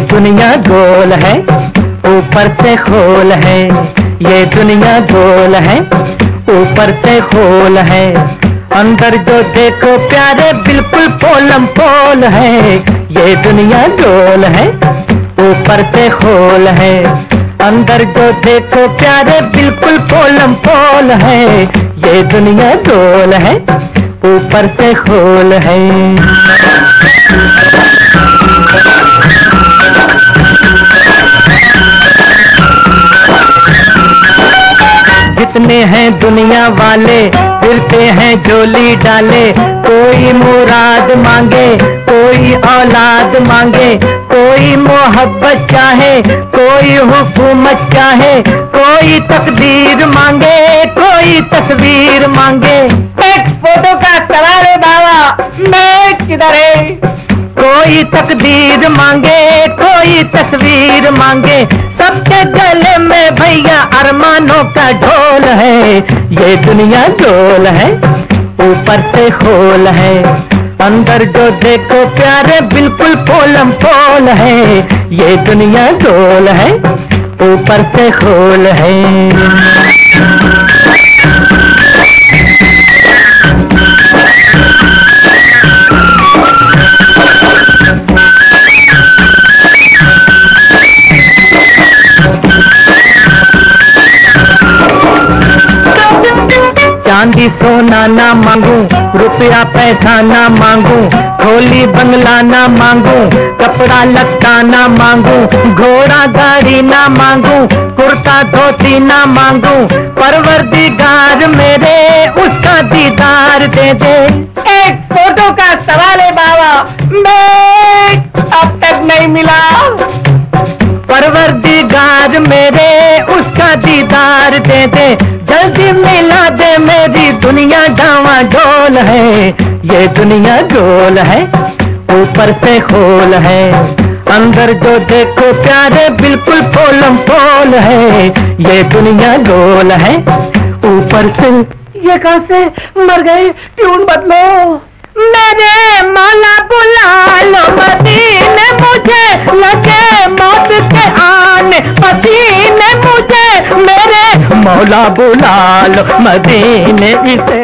दुनिया ढोल है, ऊपर से खोल है, ये दुनिया ढोल है, ऊपर से खोल है, अंदर जो देखो प्यारे बिल्कुल पोलम पोल है, ये दुनिया गोल है, ऊपर से खोल है, अंदर जो देखो प्यारे बिल्कुल पोलम पोल है, ये दुनिया गोल है, ऊपर से खोल है। जितने हैं दुनिया वाले? फिरते हैं झोली डाले। कोई मुराद मांगे कोई औलाद मांगे। कोई मोहब्बत चाहे कोई हुकूमत चाहे। कोई तकदीर मांगे कोई तस्वीर मांगे। एक फ़ोटो का सवाल है बाबा मैं किधर है? कोई तकदीर मांगे कोई तस्वीर मांगे। सबके गले में भैया अरमानों का ढोल है। ये दुनिया ढोल है, ऊपर से खोल है। अंदर जो देखो प्यारे, बिल्कुल पोलम पोल है। ये दुनिया ढोल है, ऊपर से खोल है। चांदी सोना ना मांगू, रुपया पैसा ना मांगू, होली बंगला ना मांगू, कपड़ा लत्ता ना मांगू, घोड़ा गाड़ी ना मांगू, कुर्ता धोती ना मांगू परवरदिगार मेरे, उसका दीदार दे दे। एक फ़ोटो का सवाल है बाबा, मैं अब तक नहीं मिला। परवरदिगार मेरे, उसका दीदार दे दे। जल्दी मिला दे मेरी दुनिया डावा डोल है। ये दुनिया डोल है, ऊपर से खोल है। अंदर जो देखो प्यारे, बिल्कुल पोलम पोल है। ये दुनिया डोल है, ऊपर से। ये कहाँ से? मर गए ट्यून बदलो मेरे माला बुला लो, मदीने। मौला बुला लो मदीने इसे